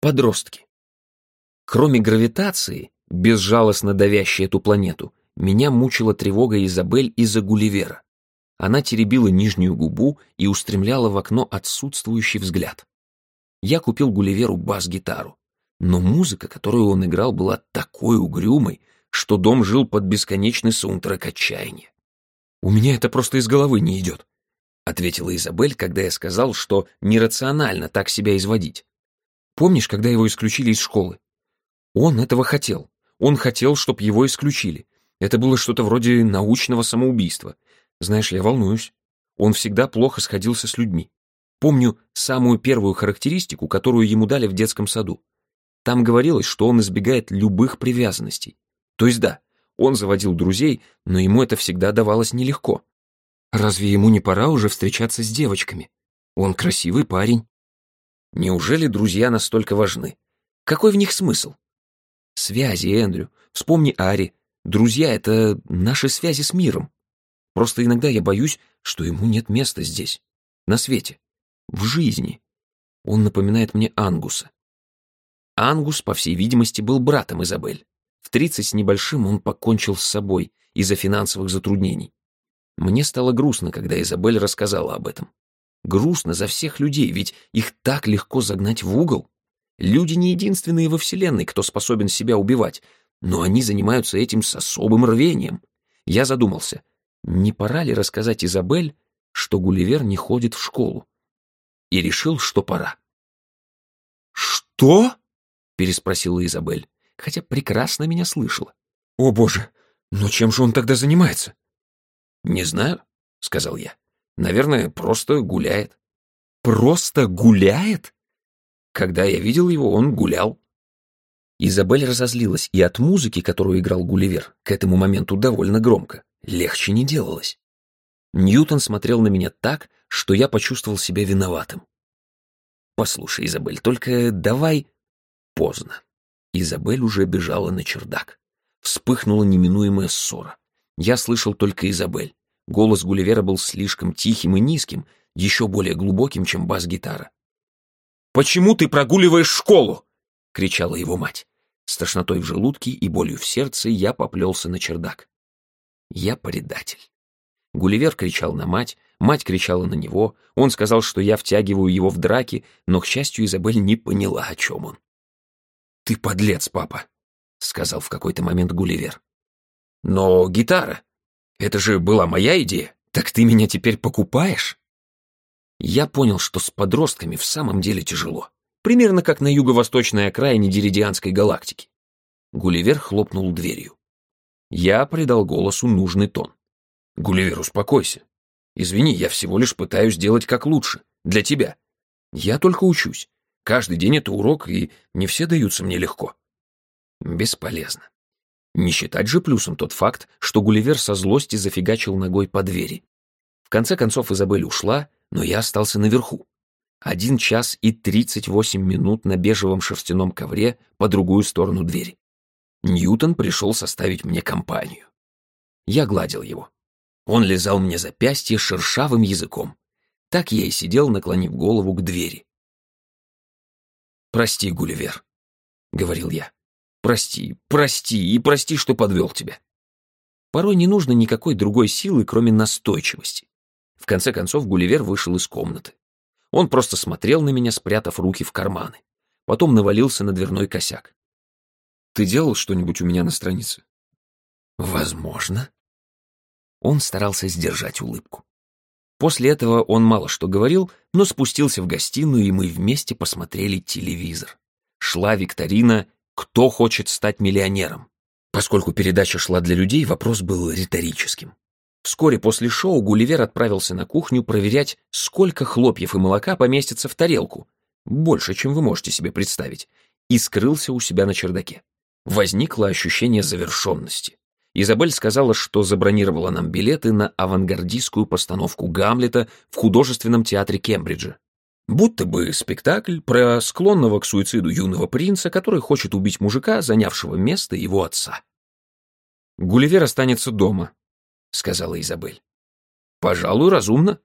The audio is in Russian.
Подростки. Кроме гравитации, безжалостно давящей эту планету, меня мучила тревога Изабель из-за Гулливера. Она теребила нижнюю губу и устремляла в окно отсутствующий взгляд. Я купил Гулливеру бас-гитару, но музыка, которую он играл, была такой угрюмой, что дом жил под бесконечный саундтрек отчаяния. «У меня это просто из головы не идет», — ответила Изабель, когда я сказал, что нерационально так себя изводить. «Помнишь, когда его исключили из школы? Он этого хотел. Он хотел, чтобы его исключили. Это было что-то вроде научного самоубийства. Знаешь, я волнуюсь. Он всегда плохо сходился с людьми. Помню самую первую характеристику, которую ему дали в детском саду. Там говорилось, что он избегает любых привязанностей. То есть да, он заводил друзей, но ему это всегда давалось нелегко. Разве ему не пора уже встречаться с девочками? Он красивый парень. Неужели друзья настолько важны? Какой в них смысл? Связи, Эндрю. Вспомни Ари. Друзья — это наши связи с миром. Просто иногда я боюсь, что ему нет места здесь, на свете, в жизни. Он напоминает мне Ангуса. Ангус, по всей видимости, был братом Изабель. В тридцать с небольшим он покончил с собой из-за финансовых затруднений. Мне стало грустно, когда Изабель рассказала об этом. Грустно за всех людей, ведь их так легко загнать в угол. Люди не единственные во Вселенной, кто способен себя убивать, но они занимаются этим с особым рвением. Я задумался, не пора ли рассказать Изабель, что Гулливер не ходит в школу? И решил, что пора. «Что?» — переспросила Изабель, хотя прекрасно меня слышала. «О боже, но чем же он тогда занимается?» «Не знаю», — сказал я. «Наверное, просто гуляет». «Просто гуляет?» Когда я видел его, он гулял. Изабель разозлилась, и от музыки, которую играл Гулливер, к этому моменту довольно громко, легче не делалось. Ньютон смотрел на меня так, что я почувствовал себя виноватым. «Послушай, Изабель, только давай...» Поздно. Изабель уже бежала на чердак. Вспыхнула неминуемая ссора. Я слышал только Изабель. Голос Гулливера был слишком тихим и низким, еще более глубоким, чем бас-гитара. «Почему ты прогуливаешь школу?» — кричала его мать. С тошнотой в желудке и болью в сердце я поплелся на чердак. Я предатель. Гулливер кричал на мать, мать кричала на него, он сказал, что я втягиваю его в драки, но, к счастью, Изабель не поняла, о чем он. «Ты подлец, папа», — сказал в какой-то момент Гулливер. «Но гитара, это же была моя идея, так ты меня теперь покупаешь?» Я понял, что с подростками в самом деле тяжело. Примерно как на юго-восточной окраине Диридианской галактики. Гулливер хлопнул дверью. Я придал голосу нужный тон. «Гулливер, успокойся. Извини, я всего лишь пытаюсь сделать как лучше. Для тебя. Я только учусь. Каждый день это урок, и не все даются мне легко». Бесполезно. Не считать же плюсом тот факт, что Гулливер со злости зафигачил ногой по двери. В конце концов Изабель ушла, но я остался наверху. Один час и тридцать восемь минут на бежевом шерстяном ковре по другую сторону двери. Ньютон пришел составить мне компанию. Я гладил его. Он лизал мне запястье шершавым языком. Так я и сидел, наклонив голову к двери. «Прости, Гулливер», — говорил я. «Прости, прости и прости, что подвел тебя». Порой не нужно никакой другой силы, кроме настойчивости. В конце концов Гулливер вышел из комнаты. Он просто смотрел на меня, спрятав руки в карманы. Потом навалился на дверной косяк. «Ты делал что-нибудь у меня на странице?» «Возможно». Он старался сдержать улыбку. После этого он мало что говорил, но спустился в гостиную, и мы вместе посмотрели телевизор. Шла викторина «Кто хочет стать миллионером?». Поскольку передача шла для людей, вопрос был риторическим. Вскоре после шоу Гулливер отправился на кухню проверять, сколько хлопьев и молока поместится в тарелку, больше, чем вы можете себе представить, и скрылся у себя на чердаке. Возникло ощущение завершенности. Изабель сказала, что забронировала нам билеты на авангардистскую постановку Гамлета в художественном театре Кембриджа. Будто бы спектакль про склонного к суициду юного принца, который хочет убить мужика, занявшего место его отца. Гулливер останется дома, — сказала Изабель. «Пожалуй, разумно»,